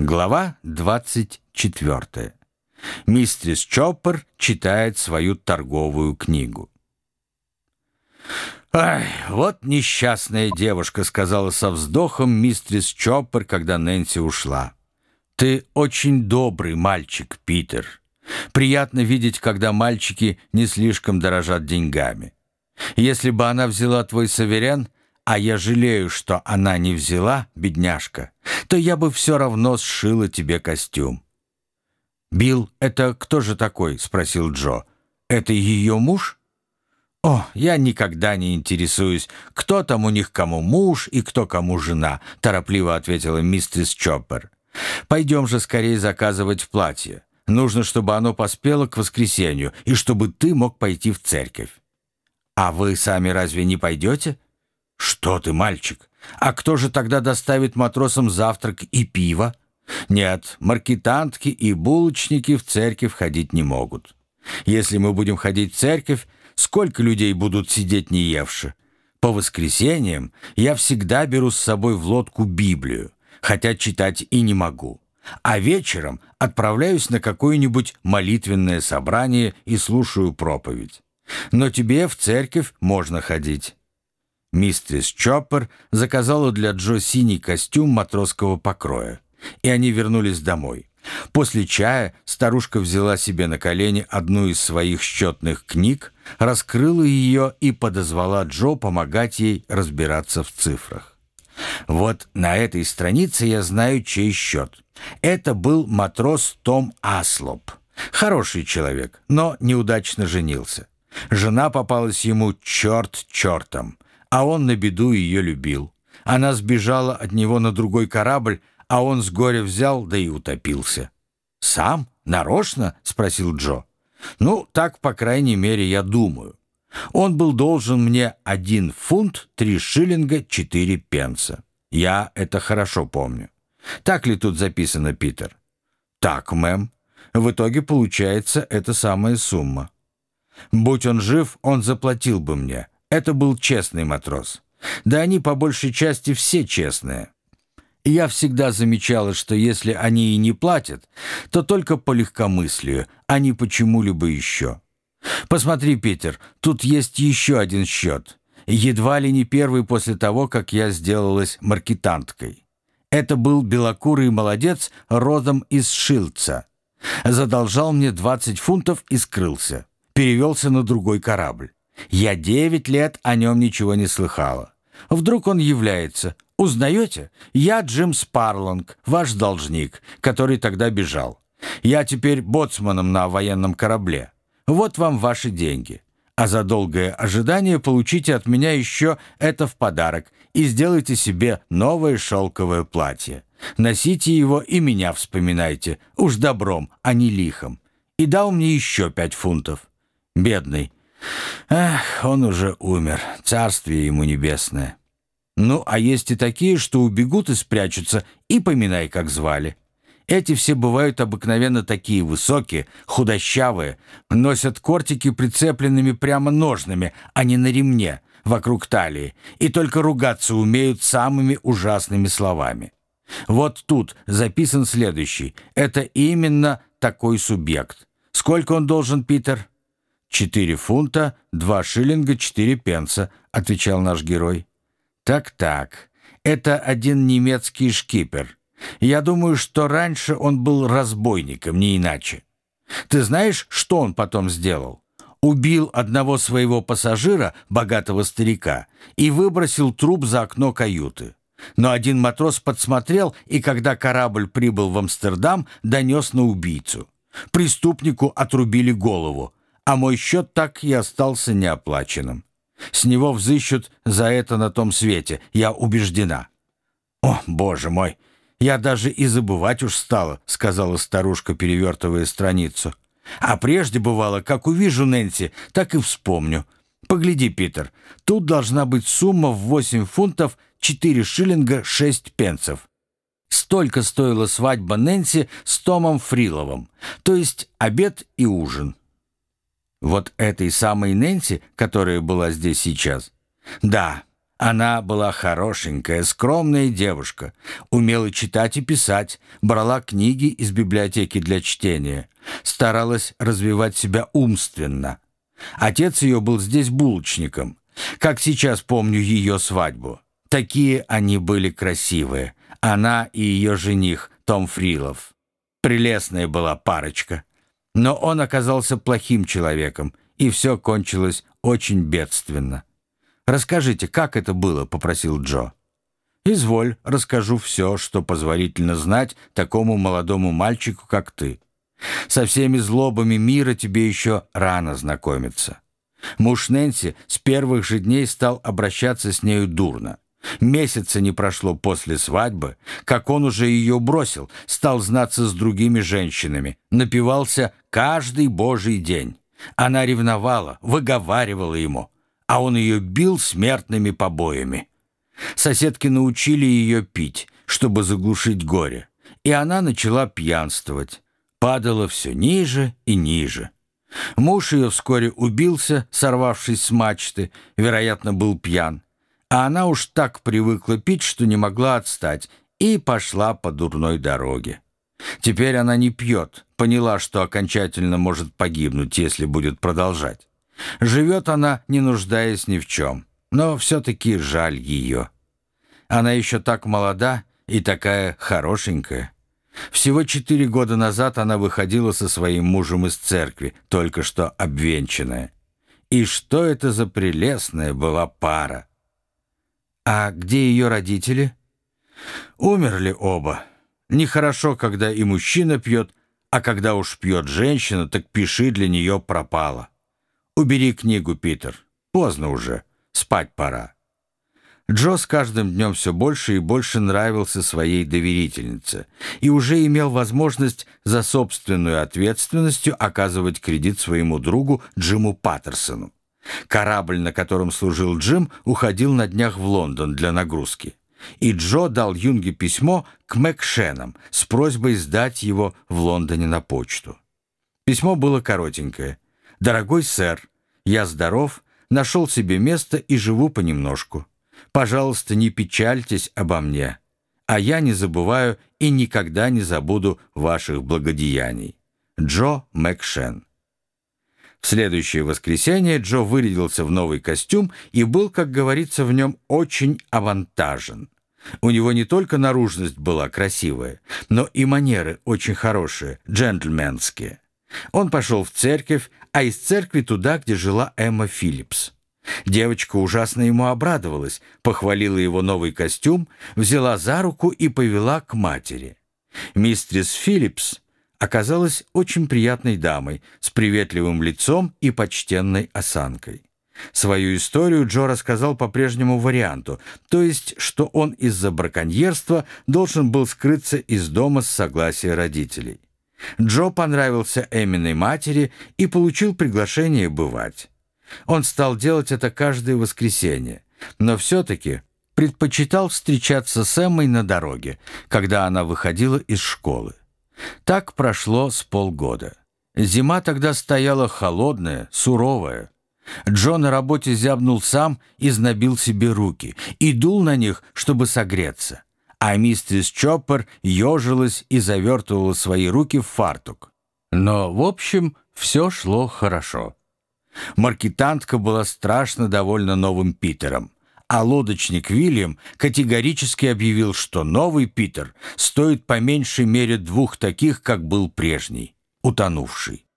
Глава 24. Мистерис Чоппер читает свою торговую книгу. «Ай, вот несчастная девушка», — сказала со вздохом мистерис Чоппер, когда Нэнси ушла. «Ты очень добрый мальчик, Питер. Приятно видеть, когда мальчики не слишком дорожат деньгами. Если бы она взяла твой саверян, а я жалею, что она не взяла, бедняжка, то я бы все равно сшила тебе костюм». «Билл, это кто же такой?» — спросил Джо. «Это ее муж?» «О, я никогда не интересуюсь, кто там у них кому муж и кто кому жена», — торопливо ответила миссис Чоппер. «Пойдем же скорее заказывать платье. Нужно, чтобы оно поспело к воскресенью и чтобы ты мог пойти в церковь». «А вы сами разве не пойдете?» «Что ты, мальчик? А кто же тогда доставит матросам завтрак и пиво?» «Нет, маркетантки и булочники в церковь ходить не могут. Если мы будем ходить в церковь, сколько людей будут сидеть не евши? По воскресеньям я всегда беру с собой в лодку Библию, хотя читать и не могу. А вечером отправляюсь на какое-нибудь молитвенное собрание и слушаю проповедь. Но тебе в церковь можно ходить. Мистерс Чоппер заказала для Джо синий костюм матросского покроя, и они вернулись домой. После чая старушка взяла себе на колени одну из своих счетных книг, раскрыла ее и подозвала Джо помогать ей разбираться в цифрах. Вот на этой странице я знаю, чей счет. Это был матрос Том Аслоп. Хороший человек, но неудачно женился. Жена попалась ему черт чертом а он на беду ее любил. Она сбежала от него на другой корабль, а он с горя взял, да и утопился. «Сам? Нарочно?» — спросил Джо. «Ну, так, по крайней мере, я думаю. Он был должен мне один фунт, три шиллинга, четыре пенса. Я это хорошо помню. Так ли тут записано, Питер?» «Так, мэм. В итоге получается эта самая сумма. Будь он жив, он заплатил бы мне, это был честный матрос. Да они по большей части все честные. Я всегда замечала, что если они и не платят, то только по легкомыслию, а не почему-либо еще. Посмотри, Питер, тут есть еще один счет. Едва ли не первый после того, как я сделалась маркетанткой. Это был белокурый молодец родом из Шилца. Задолжал мне 20 фунтов и скрылся. Перевелся на другой корабль. Я девять лет о нем ничего не слыхала. Вдруг он является. Узнаете? Я Джим Спарлонг, ваш должник, который тогда бежал. Я теперь боцманом на военном корабле. Вот вам ваши деньги. А за долгое ожидание получите от меня еще это в подарок и сделайте себе новое шелковое платье. Носите его и меня вспоминайте, уж добром, а не лихом. И дал мне еще пять фунтов. Бедный, Эх, он уже умер, царствие ему небесное. Ну, а есть и такие, что убегут и спрячутся, и поминай, как звали. Эти все бывают обыкновенно такие высокие, худощавые, носят кортики прицепленными прямо ножными, а не на ремне, вокруг талии, и только ругаться умеют самыми ужасными словами. Вот тут записан следующий. Это именно такой субъект. Сколько он должен, Питер? «Четыре фунта, два шиллинга, четыре пенса», — отвечал наш герой. «Так-так, это один немецкий шкипер. Я думаю, что раньше он был разбойником, не иначе. Ты знаешь, что он потом сделал? Убил одного своего пассажира, богатого старика, и выбросил труп за окно каюты. Но один матрос подсмотрел, и когда корабль прибыл в Амстердам, донес на убийцу. Преступнику отрубили голову, а мой счет так и остался неоплаченным. С него взыщут за это на том свете, я убеждена». «О, боже мой, я даже и забывать уж стала», — сказала старушка, перевертывая страницу. «А прежде бывало, как увижу Нэнси, так и вспомню. Погляди, Питер, тут должна быть сумма в 8 фунтов 4 шиллинга 6 пенсов. Столько стоила свадьба Нэнси с Томом Фриловым, то есть обед и ужин. Вот этой самой Нэнси, которая была здесь сейчас? Да, Она была хорошенькая, скромная девушка, умела читать и писать, брала книги из библиотеки для чтения, старалась развивать себя умственно. Отец ее был здесь булочником. Как сейчас помню ее свадьбу. Такие они были красивые. Она и ее жених Том Фрилов. Прелестная была парочка. Но он оказался плохим человеком, и все кончилось очень бедственно. «Расскажите, как это было?» — попросил Джо. «Изволь, расскажу все, что позволительно знать такому молодому мальчику, как ты. Со всеми злобами мира тебе еще рано знакомиться». Муж Нэнси с первых же дней стал обращаться с нею дурно. Месяца не прошло после свадьбы, как он уже ее бросил, стал знаться с другими женщинами, напивался каждый божий день. Она ревновала, выговаривала ему — а он ее бил смертными побоями. Соседки научили ее пить, чтобы заглушить горе, и она начала пьянствовать, падала все ниже и ниже. Муж ее вскоре убился, сорвавшись с мачты, вероятно, был пьян, а она уж так привыкла пить, что не могла отстать, и пошла по дурной дороге. Теперь она не пьет, поняла, что окончательно может погибнуть, если будет продолжать. Живет она, не нуждаясь ни в чем, но все-таки жаль ее. Она еще так молода и такая хорошенькая. Всего четыре года назад она выходила со своим мужем из церкви, только что обвенчанная. И что это за прелестная была пара? А где ее родители? Умерли оба. Нехорошо, когда и мужчина пьет, а когда уж пьет женщина, так пиши для нее пропало. «Убери книгу, Питер. Поздно уже. Спать пора». Джо с каждым днем все больше и больше нравился своей доверительнице и уже имел возможность за собственную ответственностью оказывать кредит своему другу Джиму Паттерсону. Корабль, на котором служил Джим, уходил на днях в Лондон для нагрузки. И Джо дал Юнге письмо к Мэкшенам с просьбой сдать его в Лондоне на почту. Письмо было коротенькое – «Дорогой сэр, я здоров, нашел себе место и живу понемножку. Пожалуйста, не печальтесь обо мне, а я не забываю и никогда не забуду ваших благодеяний. Джо Мэкшен». В следующее воскресенье Джо вырядился в новый костюм и был, как говорится, в нем очень авантажен. У него не только наружность была красивая, но и манеры очень хорошие, джентльменские. Он пошел в церковь, а из церкви туда, где жила Эмма Филлипс. Девочка ужасно ему обрадовалась, похвалила его новый костюм, взяла за руку и повела к матери. Мистрис Филлипс оказалась очень приятной дамой, с приветливым лицом и почтенной осанкой. Свою историю Джо рассказал по прежнему варианту, то есть, что он из-за браконьерства должен был скрыться из дома с согласия родителей. Джо понравился Эминой матери и получил приглашение бывать. Он стал делать это каждое воскресенье, но все-таки предпочитал встречаться с Эммой на дороге, когда она выходила из школы. Так прошло с полгода. Зима тогда стояла холодная, суровая. Джо на работе зябнул сам и знобил себе руки и дул на них, чтобы согреться а миссис Чоппер ежилась и завертывала свои руки в фартук. Но, в общем, все шло хорошо. Маркетантка была страшно довольна новым Питером, а лодочник Вильям категорически объявил, что новый Питер стоит по меньшей мере двух таких, как был прежний, утонувший.